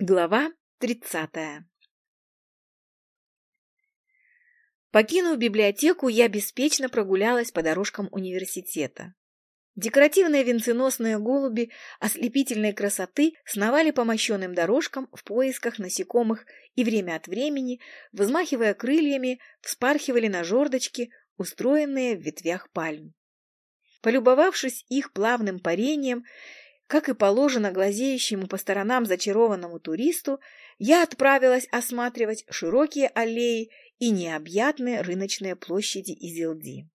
Глава тридцатая Покинув библиотеку, я беспечно прогулялась по дорожкам университета. Декоративные венценосные голуби ослепительной красоты сновали по мощенным дорожкам в поисках насекомых и время от времени, взмахивая крыльями, вспархивали на жердочки, устроенные в ветвях пальм. Полюбовавшись их плавным парением, как и положено глазеющему по сторонам зачарованному туристу, я отправилась осматривать широкие аллеи и необъятные рыночные площади Изилди.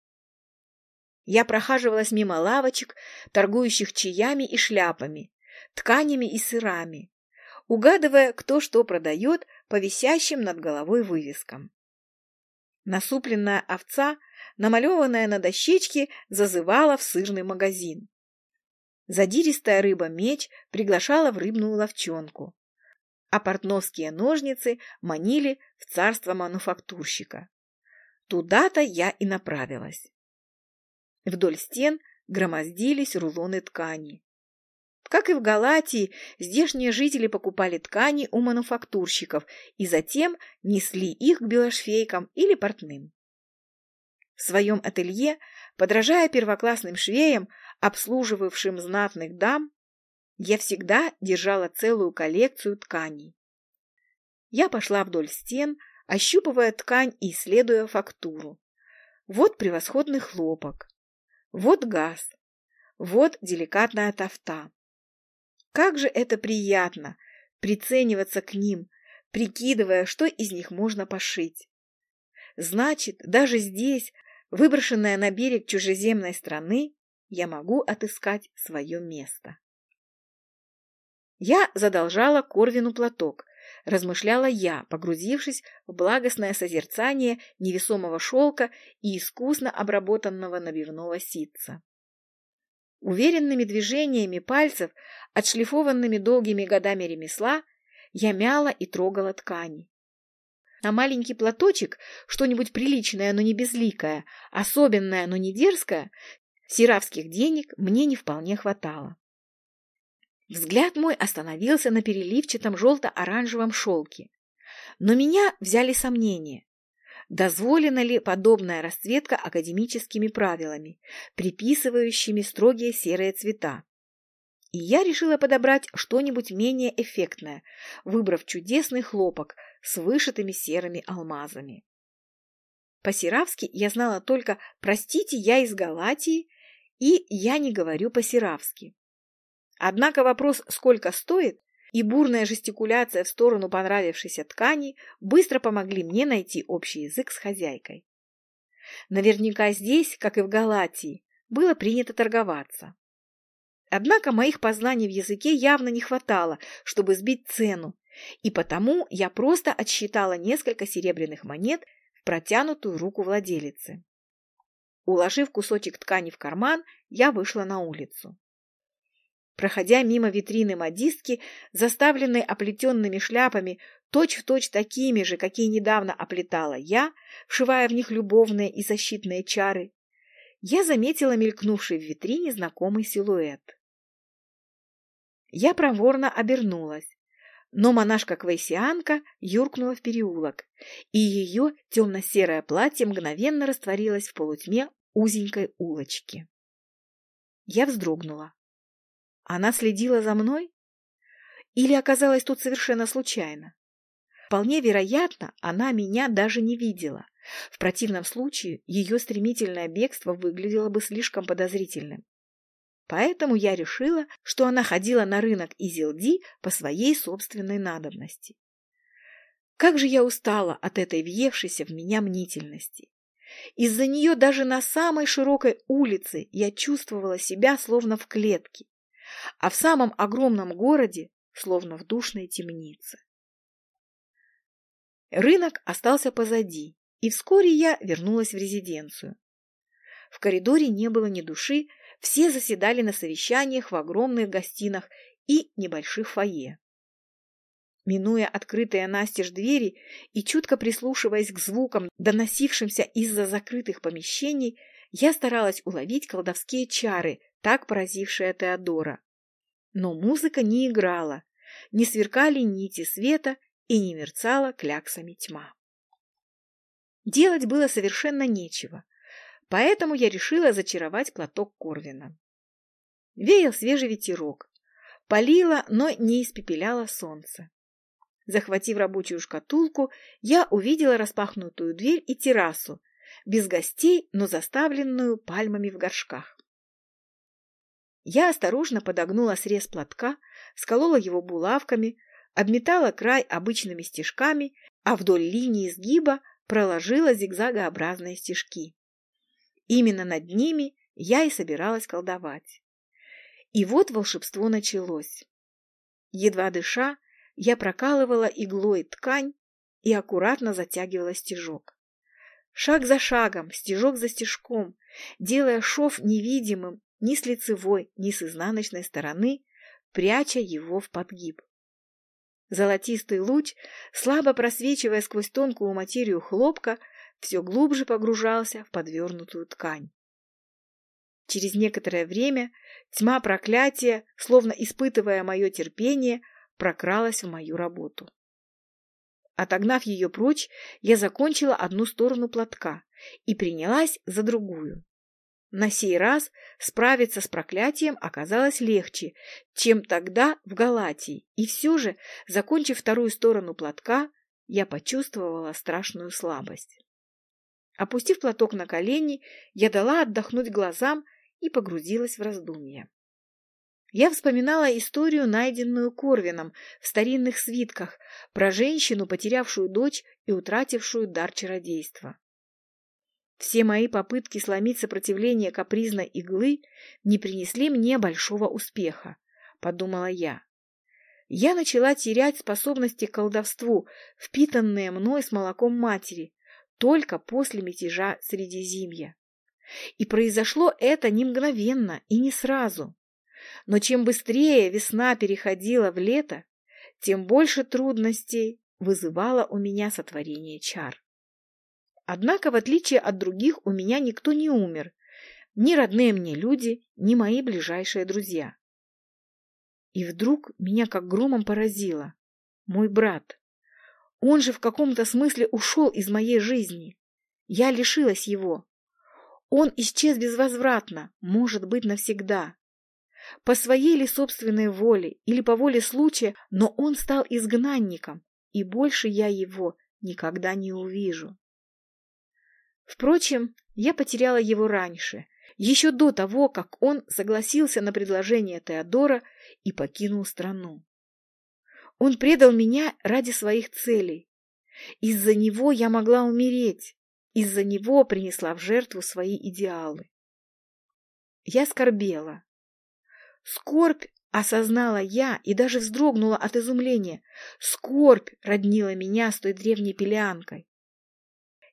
Я прохаживалась мимо лавочек, торгующих чаями и шляпами, тканями и сырами, угадывая, кто что продает по висящим над головой вывескам. Насупленная овца, намалеванная на дощечке, зазывала в сырный магазин. Задиристая рыба-меч приглашала в рыбную ловчонку, а портновские ножницы манили в царство мануфактурщика. Туда-то я и направилась. Вдоль стен громоздились рулоны ткани. Как и в Галатии, здешние жители покупали ткани у мануфактурщиков и затем несли их к белошвейкам или портным. В своем ателье, подражая первоклассным швеям, обслуживавшим знатных дам, я всегда держала целую коллекцию тканей. Я пошла вдоль стен, ощупывая ткань и исследуя фактуру. Вот превосходный хлопок, вот газ, вот деликатная тафта. Как же это приятно прицениваться к ним, прикидывая, что из них можно пошить. Значит, даже здесь, выброшенная на берег чужеземной страны, я могу отыскать свое место. Я задолжала Корвину платок, размышляла я, погрузившись в благостное созерцание невесомого шелка и искусно обработанного набивного ситца. Уверенными движениями пальцев, отшлифованными долгими годами ремесла, я мяла и трогала ткани. А маленький платочек, что-нибудь приличное, но не безликое, особенное, но не дерзкое, сиравских денег мне не вполне хватало. Взгляд мой остановился на переливчатом желто-оранжевом шелке. Но меня взяли сомнения. Дозволена ли подобная расцветка академическими правилами, приписывающими строгие серые цвета? И я решила подобрать что-нибудь менее эффектное, выбрав чудесный хлопок с вышитыми серыми алмазами. По-сиравски я знала только «простите, я из Галатии» и «я не говорю по-сиравски». Однако вопрос «сколько стоит?» и бурная жестикуляция в сторону понравившейся ткани быстро помогли мне найти общий язык с хозяйкой. Наверняка здесь, как и в Галатии, было принято торговаться. Однако моих познаний в языке явно не хватало, чтобы сбить цену, и потому я просто отсчитала несколько серебряных монет протянутую руку владелицы. Уложив кусочек ткани в карман, я вышла на улицу. Проходя мимо витрины модистки, заставленной оплетенными шляпами, точь-в-точь точь такими же, какие недавно оплетала я, вшивая в них любовные и защитные чары, я заметила мелькнувший в витрине знакомый силуэт. Я проворно обернулась, но монашка-квайсианка юркнула в переулок, и ее темно-серое платье мгновенно растворилось в полутьме узенькой улочки. Я вздрогнула. Она следила за мной? Или оказалась тут совершенно случайно? Вполне вероятно, она меня даже не видела. В противном случае ее стремительное бегство выглядело бы слишком подозрительным. Поэтому я решила, что она ходила на рынок Изилди по своей собственной надобности. Как же я устала от этой въевшейся в меня мнительности. Из-за нее даже на самой широкой улице я чувствовала себя словно в клетке а в самом огромном городе, словно в душной темнице. Рынок остался позади, и вскоре я вернулась в резиденцию. В коридоре не было ни души, все заседали на совещаниях в огромных гостинах и небольших фойе. Минуя открытые настежь двери и чутко прислушиваясь к звукам, доносившимся из-за закрытых помещений, я старалась уловить колдовские чары, так поразившие Теодора. Но музыка не играла, не сверкали нити света и не мерцала кляксами тьма. Делать было совершенно нечего, поэтому я решила зачаровать платок Корвина. Веял свежий ветерок, палило, но не испепеляло солнце. Захватив рабочую шкатулку, я увидела распахнутую дверь и террасу, без гостей, но заставленную пальмами в горшках. Я осторожно подогнула срез платка, сколола его булавками, обметала край обычными стежками, а вдоль линии сгиба проложила зигзагообразные стежки. Именно над ними я и собиралась колдовать. И вот волшебство началось. Едва дыша, я прокалывала иглой ткань и аккуратно затягивала стежок. Шаг за шагом, стежок за стежком, делая шов невидимым ни с лицевой, ни с изнаночной стороны, пряча его в подгиб. Золотистый луч, слабо просвечивая сквозь тонкую материю хлопка, все глубже погружался в подвернутую ткань. Через некоторое время тьма проклятия, словно испытывая мое терпение, прокралась в мою работу. Отогнав ее прочь, я закончила одну сторону платка и принялась за другую. На сей раз справиться с проклятием оказалось легче, чем тогда в Галатии, и все же, закончив вторую сторону платка, я почувствовала страшную слабость. Опустив платок на колени, я дала отдохнуть глазам и погрузилась в раздумья. Я вспоминала историю, найденную Корвином в старинных свитках, про женщину, потерявшую дочь и утратившую дар чародейства. Все мои попытки сломить сопротивление капризной иглы не принесли мне большого успеха, подумала я. Я начала терять способности к колдовству, впитанные мной с молоком матери, только после мятежа Средизимья. И произошло это не мгновенно и не сразу. Но чем быстрее весна переходила в лето, тем больше трудностей вызывало у меня сотворение чар. Однако, в отличие от других, у меня никто не умер. Ни родные мне люди, ни мои ближайшие друзья. И вдруг меня как громом поразило. Мой брат. Он же в каком-то смысле ушел из моей жизни. Я лишилась его. Он исчез безвозвратно, может быть, навсегда. По своей ли собственной воле или по воле случая, но он стал изгнанником, и больше я его никогда не увижу. Впрочем, я потеряла его раньше, еще до того, как он согласился на предложение Теодора и покинул страну. Он предал меня ради своих целей. Из-за него я могла умереть, из-за него принесла в жертву свои идеалы. Я скорбела. Скорбь осознала я и даже вздрогнула от изумления. Скорбь роднила меня с той древней пелянкой.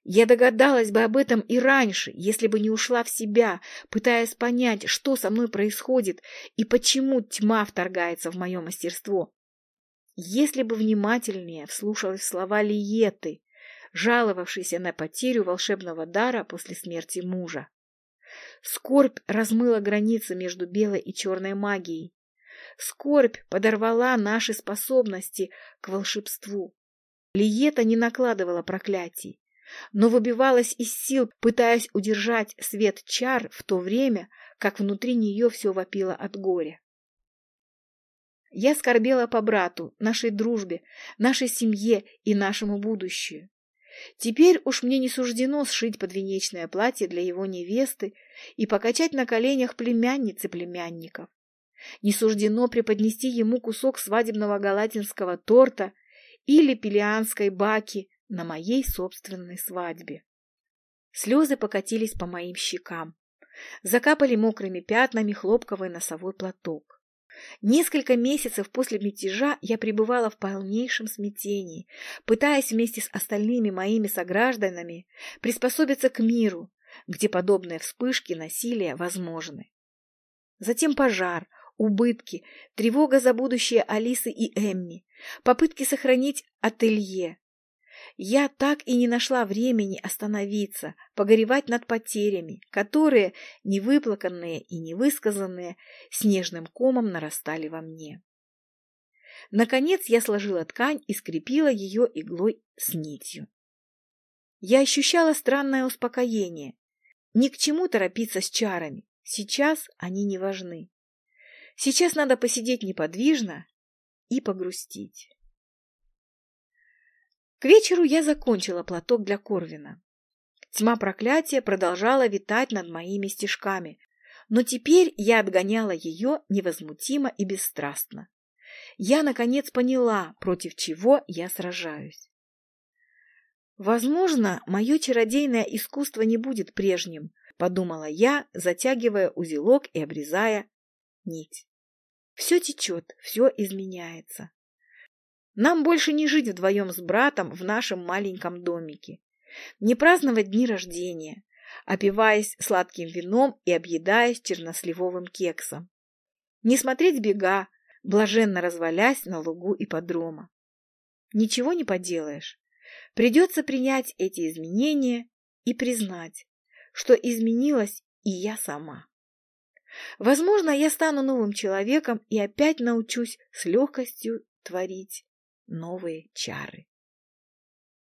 Я догадалась бы об этом и раньше, если бы не ушла в себя, пытаясь понять, что со мной происходит и почему тьма вторгается в мое мастерство. Если бы внимательнее вслушалась в слова Лиеты, жаловавшейся на потерю волшебного дара после смерти мужа. Скорбь размыла границы между белой и черной магией. Скорбь подорвала наши способности к волшебству. Лиета не накладывала проклятий, но выбивалась из сил, пытаясь удержать свет чар в то время, как внутри нее все вопило от горя. Я скорбела по брату, нашей дружбе, нашей семье и нашему будущему. Теперь уж мне не суждено сшить подвенечное платье для его невесты и покачать на коленях племянницы племянников. Не суждено преподнести ему кусок свадебного галатинского торта или пелианской баки на моей собственной свадьбе. Слезы покатились по моим щекам. Закапали мокрыми пятнами хлопковый носовой платок. Несколько месяцев после мятежа я пребывала в полнейшем смятении, пытаясь вместе с остальными моими согражданами приспособиться к миру, где подобные вспышки насилия возможны. Затем пожар, убытки, тревога за будущее Алисы и Эмми, попытки сохранить ателье, я так и не нашла времени остановиться, погоревать над потерями, которые, невыплаканные и невысказанные, снежным комом нарастали во мне. Наконец я сложила ткань и скрепила ее иглой с нитью. Я ощущала странное успокоение. Ни к чему торопиться с чарами. Сейчас они не важны. Сейчас надо посидеть неподвижно и погрустить. К вечеру я закончила платок для Корвина. Тьма проклятия продолжала витать над моими стежками, но теперь я отгоняла ее невозмутимо и бесстрастно. Я, наконец, поняла, против чего я сражаюсь. Возможно, мое чародейное искусство не будет прежним, подумала я, затягивая узелок и обрезая нить. Все течет, все изменяется. Нам больше не жить вдвоем с братом в нашем маленьком домике, не праздновать дни рождения, опиваясь сладким вином и объедаясь черносливовым кексом, не смотреть бега, блаженно развалясь на лугу и подрома. Ничего не поделаешь. Придется принять эти изменения и признать, что изменилась и я сама. Возможно, я стану новым человеком и опять научусь с легкостью творить новые чары.